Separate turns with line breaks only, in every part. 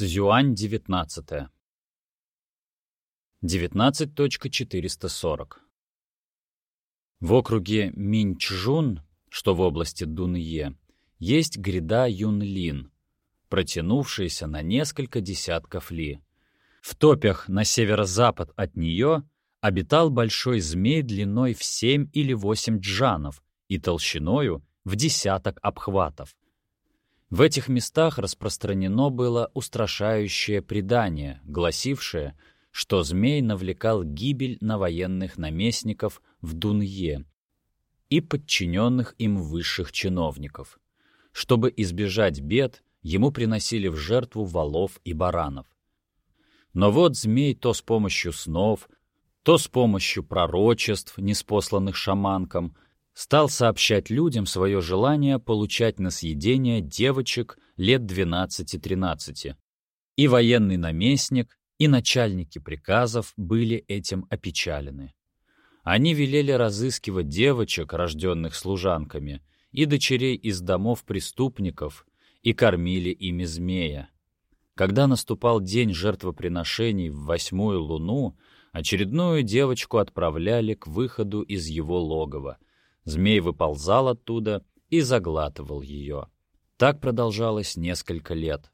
Цзюань 19. 19.440. В округе Минчжун, что в области Дунье, есть гряда Юнлин, протянувшаяся на несколько десятков ли. В топях на северо-запад от нее обитал большой змей длиной в семь или восемь джанов и толщиною в десяток обхватов. В этих местах распространено было устрашающее предание, гласившее, что змей навлекал гибель на военных наместников в Дунье и подчиненных им высших чиновников. Чтобы избежать бед, ему приносили в жертву волов и баранов. Но вот змей то с помощью снов, то с помощью пророчеств, неспосланных шаманкам — стал сообщать людям свое желание получать на съедение девочек лет 12-13. И военный наместник, и начальники приказов были этим опечалены. Они велели разыскивать девочек, рожденных служанками, и дочерей из домов преступников, и кормили ими змея. Когда наступал день жертвоприношений в восьмую луну, очередную девочку отправляли к выходу из его логова — Змей выползал оттуда и заглатывал ее. Так продолжалось несколько лет.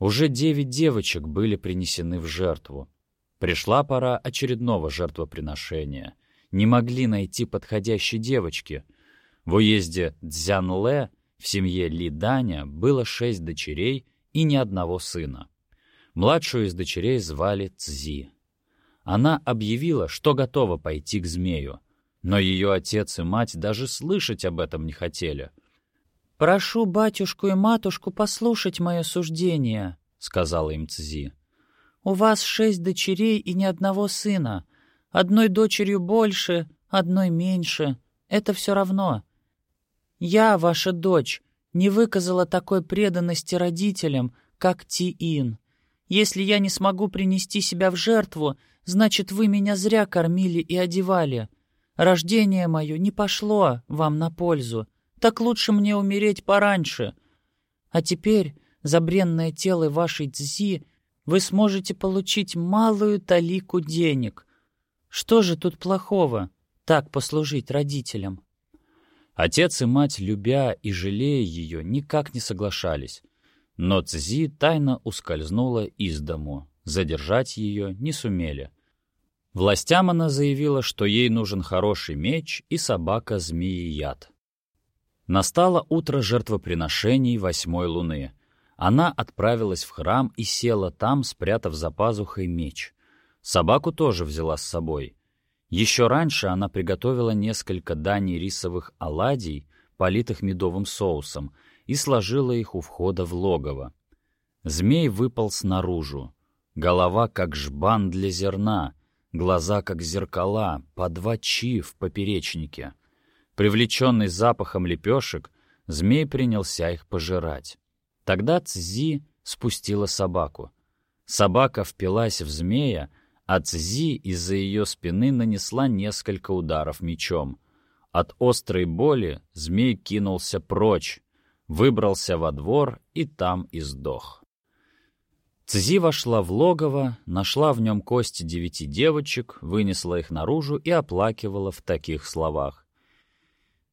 Уже девять девочек были принесены в жертву. Пришла пора очередного жертвоприношения. Не могли найти подходящей девочки. В уезде Цзянле в семье Ли Даня было шесть дочерей и ни одного сына. Младшую из дочерей звали Цзи. Она объявила, что готова пойти к змею, но ее отец и мать даже слышать об этом не хотели.
«Прошу батюшку и матушку послушать мое суждение», — сказала им Цзи. «У вас шесть дочерей и ни одного сына. Одной дочерью больше, одной меньше. Это все равно. Я, ваша дочь, не выказала такой преданности родителям, как Ти-Ин. Если я не смогу принести себя в жертву, значит, вы меня зря кормили и одевали. Рождение мое не пошло вам на пользу, так лучше мне умереть пораньше. А теперь за бренное тело вашей Цзи вы сможете получить малую талику денег. Что же тут плохого, так послужить родителям?»
Отец и мать, любя и жалея ее, никак не соглашались. Но Цзи тайно ускользнула из дому. Задержать ее не сумели. Властям она заявила, что ей нужен хороший меч и собака-змеи-яд. Настало утро жертвоприношений восьмой луны. Она отправилась в храм и села там, спрятав за пазухой меч. Собаку тоже взяла с собой. Еще раньше она приготовила несколько даний рисовых оладий, политых медовым соусом, и сложила их у входа в логово. Змей выпал снаружи. Голова, как жбан для зерна — Глаза, как зеркала, по два чи в поперечнике. Привлеченный запахом лепешек, змей принялся их пожирать. Тогда Цзи спустила собаку. Собака впилась в змея, а Цзи из-за ее спины нанесла несколько ударов мечом. От острой боли змей кинулся прочь, выбрался во двор и там и сдох. Цзи вошла в логово, нашла в нем кости девяти девочек, вынесла их наружу и оплакивала в таких словах.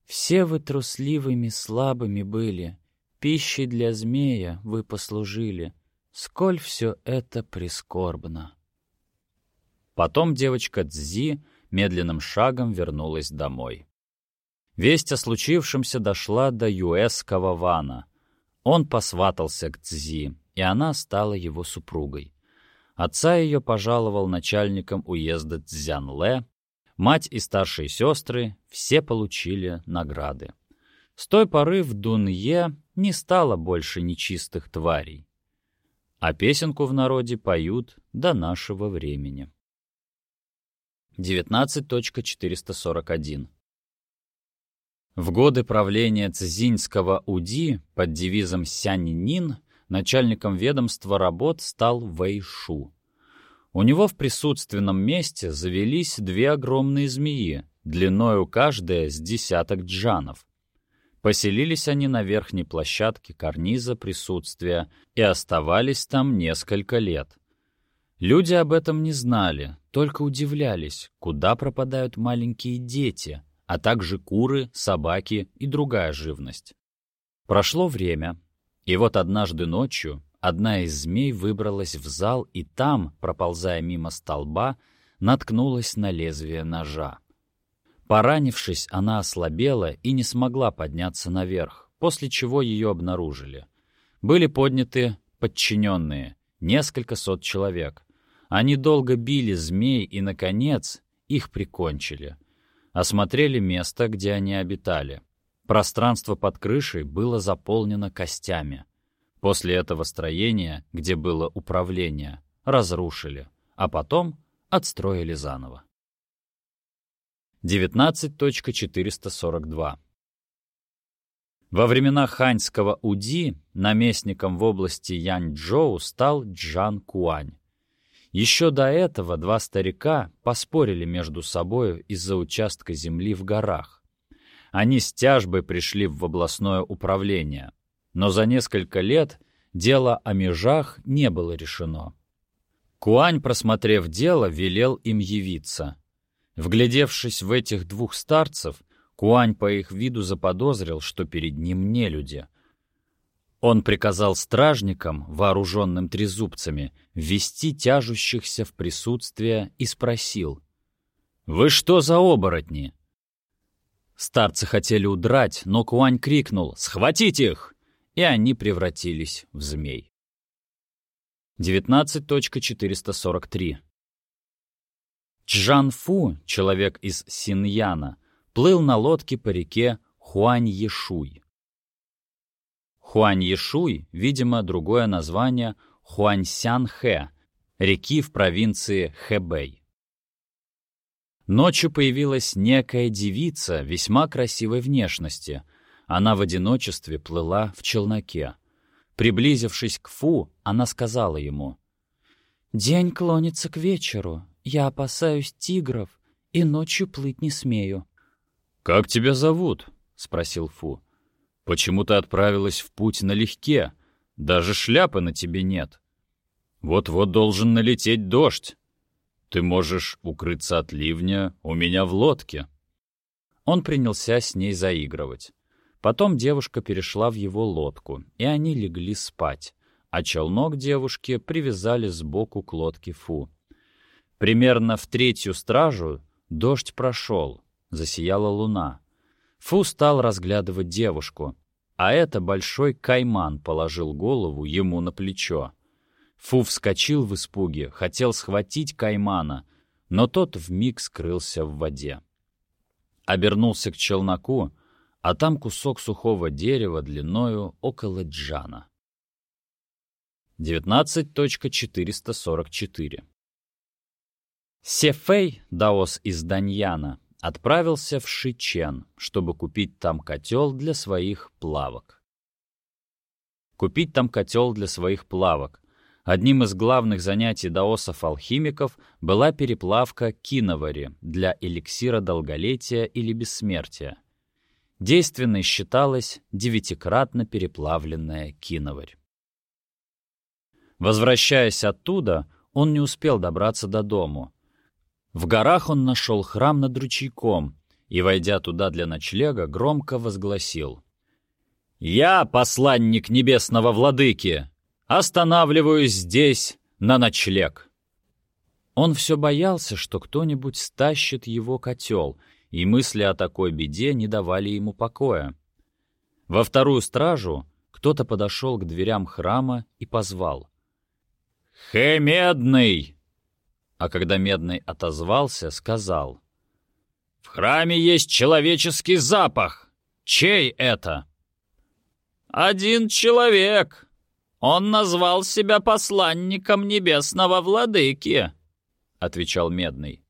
«Все вы трусливыми, слабыми были, пищей для змея вы послужили. Сколь все это прискорбно!» Потом девочка Цзи медленным шагом вернулась домой. Весть о случившемся дошла до юэского вана. Он посватался к Цзи, и она стала его супругой. Отца ее пожаловал начальником уезда Цзянле, мать и старшие сестры все получили награды. С той поры в Дунье не стало больше нечистых тварей. А песенку в народе поют до нашего времени. 19.441 В годы правления Цзиньского Уди под девизом «Сянь-Нин» начальником ведомства работ стал Вэйшу. У него в присутственном месте завелись две огромные змеи, длиною каждая с десяток джанов. Поселились они на верхней площадке карниза присутствия и оставались там несколько лет. Люди об этом не знали, только удивлялись, куда пропадают маленькие дети, а также куры, собаки и другая живность. Прошло время, и вот однажды ночью одна из змей выбралась в зал и там, проползая мимо столба, наткнулась на лезвие ножа. Поранившись, она ослабела и не смогла подняться наверх, после чего ее обнаружили. Были подняты подчиненные, несколько сот человек. Они долго били змей и, наконец, их прикончили. Осмотрели место, где они обитали. Пространство под крышей было заполнено костями. После этого строения, где было управление, разрушили, а потом отстроили заново. 19.442 Во времена ханьского Уди наместником в области Яньчжоу стал Джан Куань. Еще до этого два старика поспорили между собою из-за участка земли в горах. Они с тяжбой пришли в областное управление, но за несколько лет дело о межах не было решено. Куань, просмотрев дело, велел им явиться. Вглядевшись в этих двух старцев, Куань по их виду заподозрил, что перед ним не люди. Он приказал стражникам, вооруженным трезубцами, ввести тяжущихся в присутствие и спросил. «Вы что за оборотни?» Старцы хотели удрать, но Куань крикнул «Схватить их!» и они превратились в змей. 19.443 Чжан Фу, человек из Синьяна, плыл на лодке по реке Хуань-Ешуй. Хуань-Ешуй, видимо, другое название Хуаньсян-Хэ, реки в провинции Хэбэй. Ночью появилась некая девица весьма красивой внешности. Она в одиночестве плыла в челноке. Приблизившись к Фу, она сказала ему, «День клонится к вечеру. Я опасаюсь тигров и ночью плыть не смею».
«Как тебя зовут?» — спросил Фу. «Почему ты отправилась в путь налегке? Даже шляпы на тебе нет. Вот-вот должен налететь дождь. Ты можешь укрыться от ливня у меня в лодке».
Он принялся с ней заигрывать. Потом девушка перешла в его лодку, и они легли спать, а челнок девушки привязали сбоку к лодке Фу. Примерно в третью стражу дождь прошел, засияла луна. Фу стал разглядывать девушку, а это большой кайман положил голову ему на плечо. Фу вскочил в испуге, хотел схватить каймана, но тот вмиг скрылся в воде. Обернулся к челноку, а там кусок сухого дерева длиною около джана. 19.444 Сефей, даос из Даньяна, отправился в Шичен, чтобы купить там котел для своих плавок. Купить там котел для своих плавок. Одним из главных занятий даосов-алхимиков была переплавка киновари для эликсира долголетия или бессмертия. Действенной считалась девятикратно переплавленная киноварь. Возвращаясь оттуда, он не успел добраться до дому. В горах он нашел храм над ручейком и, войдя туда для ночлега, громко возгласил. «Я, посланник небесного владыки, останавливаюсь здесь на ночлег». Он все боялся, что кто-нибудь стащит его котел — и мысли о такой беде не давали ему покоя. Во вторую стражу кто-то подошел к дверям храма и позвал. «Хэ, Медный!» А когда Медный отозвался, сказал. «В храме есть человеческий запах. Чей это?» «Один человек. Он назвал себя посланником небесного владыки», — отвечал Медный.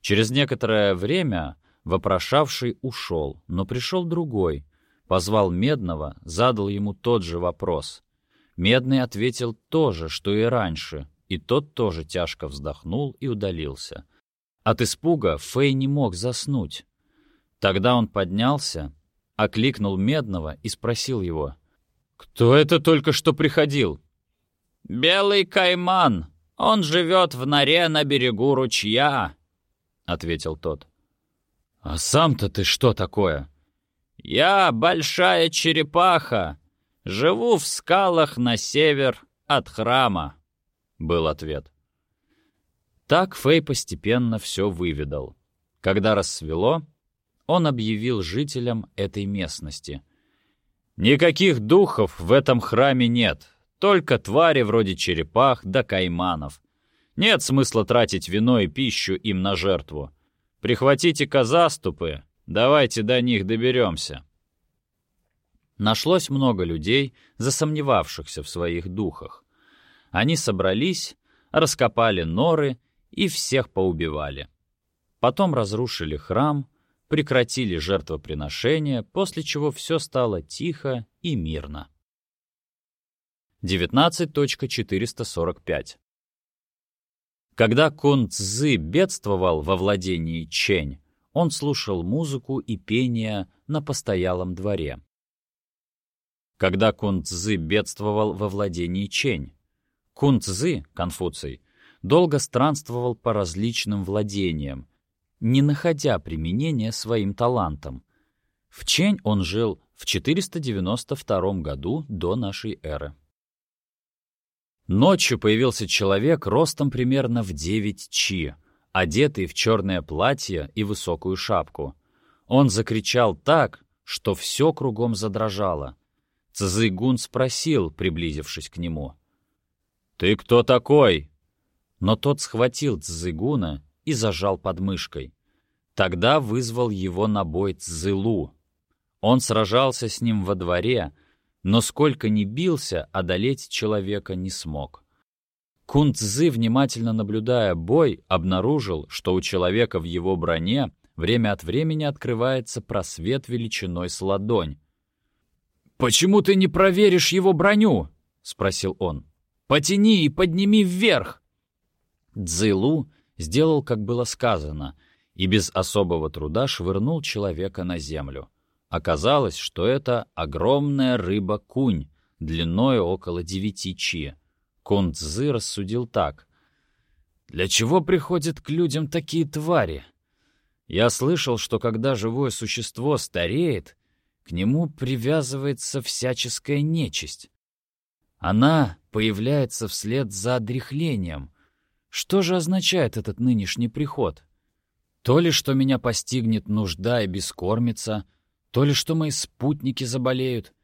Через некоторое время Вопрошавший ушел, но пришел другой. Позвал Медного, задал ему тот же вопрос. Медный ответил то же, что и раньше, и тот тоже тяжко вздохнул и удалился. От испуга Фэй не мог заснуть. Тогда он поднялся окликнул Медного и спросил его. «Кто это только что приходил?»
«Белый кайман. Он живет в норе на берегу ручья», — ответил тот.
«А сам-то ты что такое?»
«Я большая черепаха. Живу в скалах на север от храма», — был ответ.
Так Фэй постепенно все выведал. Когда рассвело, он объявил жителям этой местности. «Никаких духов в этом храме нет, только твари вроде черепах да кайманов. Нет смысла тратить вино и пищу им на жертву. Прихватите-ка заступы, давайте до них доберемся». Нашлось много людей, засомневавшихся в своих духах. Они собрались, раскопали норы и всех поубивали. Потом разрушили храм, прекратили жертвоприношение, после чего все стало тихо и мирно. 19.445 Когда Кун Цзы бедствовал во владении Чень, он слушал музыку и пение на постоялом дворе. Когда Кун Цзы бедствовал во владении Чень, Кун Цзы, Конфуций, долго странствовал по различным владениям, не находя применения своим талантам. В Чень он жил в 492 году до нашей эры. Ночью появился человек ростом примерно в 9 чи, одетый в черное платье и высокую шапку. Он закричал так, что все кругом задрожало. Цзыгун спросил, приблизившись к нему. «Ты кто такой?» но тот схватил Цзыгуна и зажал подмышкой. Тогда вызвал его на бой Цзылу. Он сражался с ним во дворе, но сколько ни бился, одолеть человека не смог. Кун Цзы, внимательно наблюдая бой, обнаружил, что у человека в его броне время от времени открывается просвет величиной с ладонь. «Почему ты не проверишь его броню?» — спросил он. «Потяни и подними вверх!» Цзилу сделал, как было сказано, и без особого труда швырнул человека на землю. Оказалось, что это огромная рыба-кунь, длиной около девяти чи. Кун Цзы рассудил так. «Для чего приходят к людям такие твари? Я слышал, что когда живое существо стареет, к нему привязывается всяческая нечисть. Она появляется вслед за одряхлением, что же означает этот нынешний приход? То ли, что меня постигнет нужда и бескормица, то ли, что мои спутники заболеют.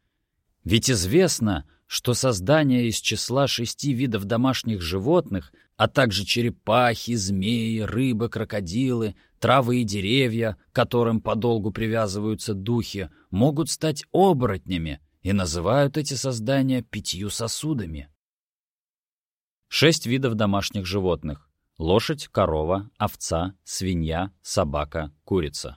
Ведь известно, что создание из числа шести видов домашних животных, а также черепахи, змеи, рыбы, крокодилы, травы и деревья, к которым подолгу привязываются духи, могут стать оборотнями и называют эти создания пятью сосудами. Шесть видов домашних животных. Лошадь, корова, овца, свинья, собака, курица.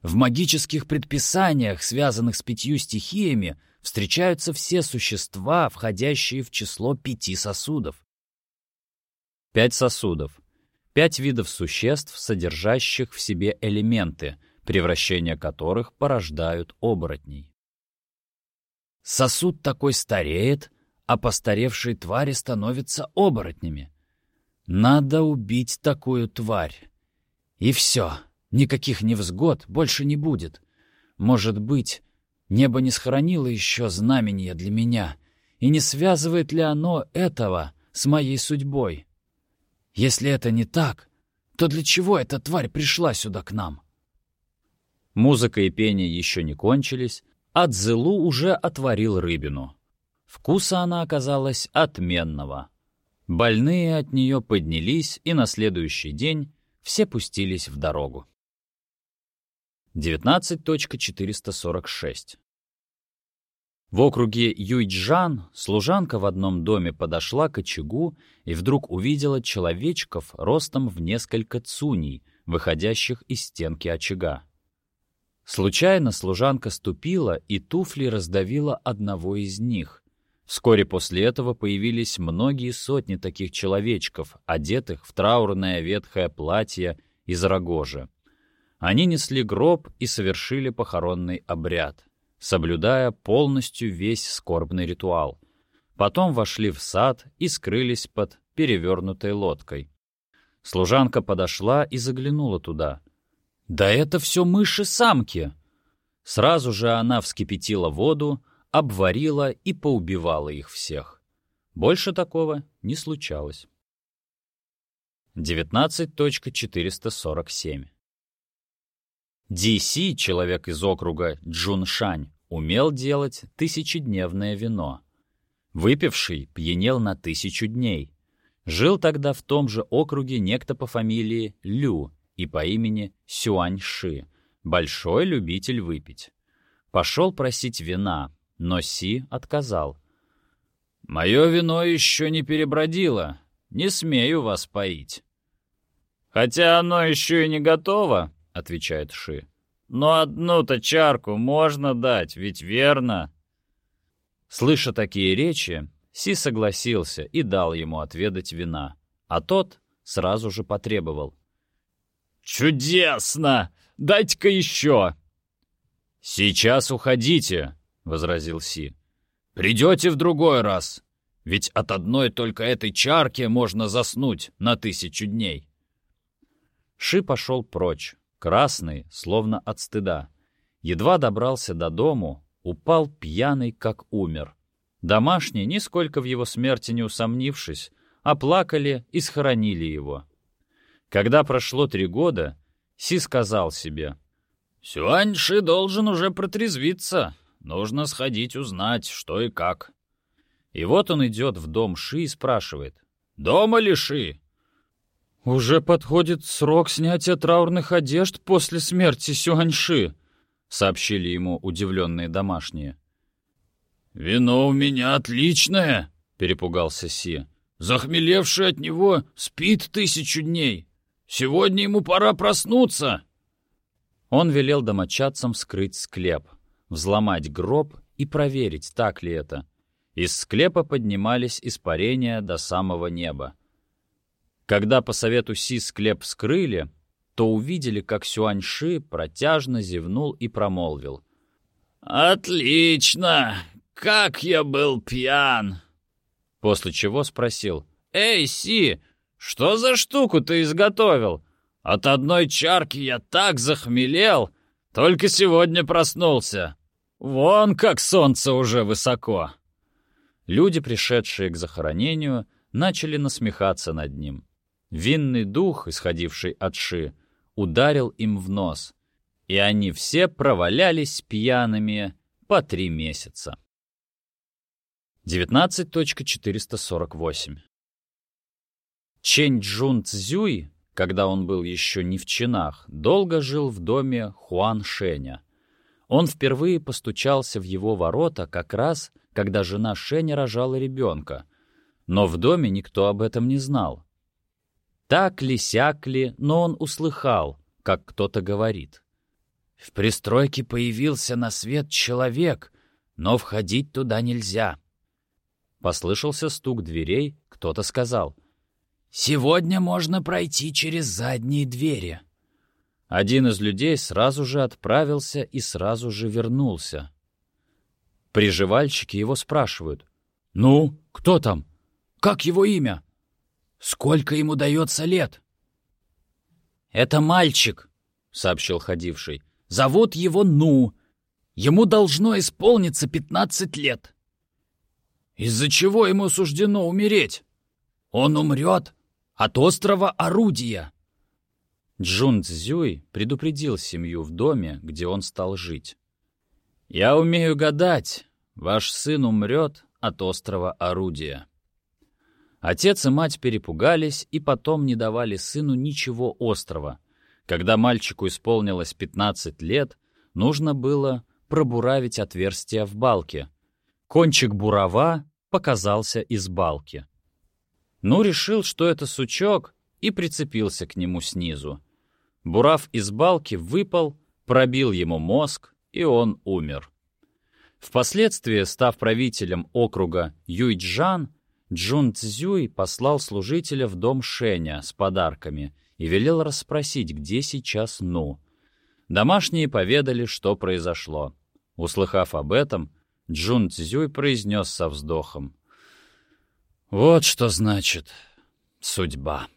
В магических предписаниях, связанных с пятью стихиями, встречаются все существа, входящие в число пяти сосудов. Пять сосудов. Пять видов существ, содержащих в себе элементы, превращение которых порождают оборотней. Сосуд такой стареет, а постаревшие твари становятся оборотнями. Надо убить такую тварь. И все, никаких невзгод больше не будет. Может быть, небо не сохранило еще знамения для меня, и не связывает ли оно этого с моей судьбой? Если это не так, то для чего эта тварь пришла сюда к нам? Музыка и пение еще не кончились, а Дзелу уже отварил рыбину. Вкуса она оказалась отменного. Больные от нее поднялись, и на следующий день все пустились в дорогу. 19.446 В округе Юйчжан служанка в одном доме подошла к очагу и вдруг увидела человечков ростом в несколько цуней, выходящих из стенки очага. Случайно служанка ступила, и туфли раздавила одного из них, Вскоре после этого появились многие сотни таких человечков, одетых в траурное ветхое платье из рогожи. Они несли гроб и совершили похоронный обряд, соблюдая полностью весь скорбный ритуал. Потом вошли в сад и скрылись под перевернутой лодкой. Служанка подошла и заглянула туда. «Да это все мыши-самки!» Сразу же она вскипятила воду, обварила и поубивала их всех. Больше такого не случалось. 19.447 DC, человек из округа Джуншань, умел делать тысячедневное вино. Выпивший пьянел на тысячу дней. Жил тогда в том же округе некто по фамилии Лю и по имени Сюаньши, большой любитель выпить. Пошел просить вина, но Си отказал. «Мое вино еще не перебродило, не смею вас поить». «Хотя оно еще и не готово», — отвечает Ши. «Но одну-то чарку можно дать, ведь верно?» Слыша такие речи, Си согласился и дал ему отведать вина, а тот сразу же потребовал. «Чудесно! Дайте-ка еще!» «Сейчас уходите», — возразил Си. «Придете в другой раз, ведь от одной только этой чарки можно заснуть на тысячу дней». Ши пошел прочь, красный, словно от стыда. Едва добрался до дому, упал пьяный, как умер. Домашние, нисколько в его смерти не усомнившись, оплакали и схоронили его. Когда прошло три года, Си сказал себе, «Сюаньши должен уже протрезвиться, нужно сходить узнать, что и как». И вот он идет в дом Ши и спрашивает, «Дома ли Ши?»
«Уже подходит срок снятия траурных одежд после смерти Сюаньши», — сообщили ему удивленные домашние.
«Вино у меня отличное», — перепугался Си. «Захмелевший от него спит тысячу дней. Сегодня ему пора проснуться».
Он велел домочадцам вскрыть склеп, взломать гроб и проверить, так ли это. Из склепа поднимались испарения до самого неба. Когда по совету Си склеп вскрыли, то увидели, как Сюаньши протяжно зевнул и промолвил.
«Отлично! Как я был пьян!»
После чего спросил.
«Эй, Си, что за штуку ты изготовил? От одной чарки я так захмелел, только сегодня проснулся. Вон как солнце уже высоко!»
Люди, пришедшие к захоронению, начали насмехаться над ним. Винный дух, исходивший от Ши, ударил им в нос, и они все провалялись пьяными по три месяца. 19.448 Чэнь Джун Цзюй, когда он был еще не в чинах, долго жил в доме Хуан Шэня. Он впервые постучался в его ворота как раз, когда жена Шэня рожала ребенка, но в доме никто об этом не знал. Так ли, сяк ли, но он услыхал, как кто-то говорит. В пристройке появился на свет человек, но входить туда нельзя. Послышался стук дверей, кто-то сказал. «Сегодня можно пройти через задние двери». Один из людей сразу же отправился и сразу же вернулся. Приживальщики его спрашивают. «Ну, кто там? Как его имя?» Сколько ему дается лет?» «Это мальчик», — сообщил ходивший. «Зовут его Ну. Ему должно исполниться пятнадцать лет». «Из-за чего ему суждено умереть?» «Он умрет от острова Орудия». Джун Цзюй предупредил семью в доме, где он стал жить. «Я умею гадать. Ваш сын умрет от острова Орудия». Отец и мать перепугались и потом не давали сыну ничего острого. Когда мальчику исполнилось 15 лет, нужно было пробуравить отверстие в балке. Кончик бурава показался из балки. Ну, решил, что это сучок, и прицепился к нему снизу. Бурав из балки выпал, пробил ему мозг, и он умер. Впоследствии, став правителем округа Юйчжан, Джун Цзюй послал служителя в дом Шеня с подарками и велел расспросить, где сейчас Ну. Домашние поведали, что произошло. Услыхав об этом, Джун Цзюй произнес со вздохом. «Вот что значит судьба».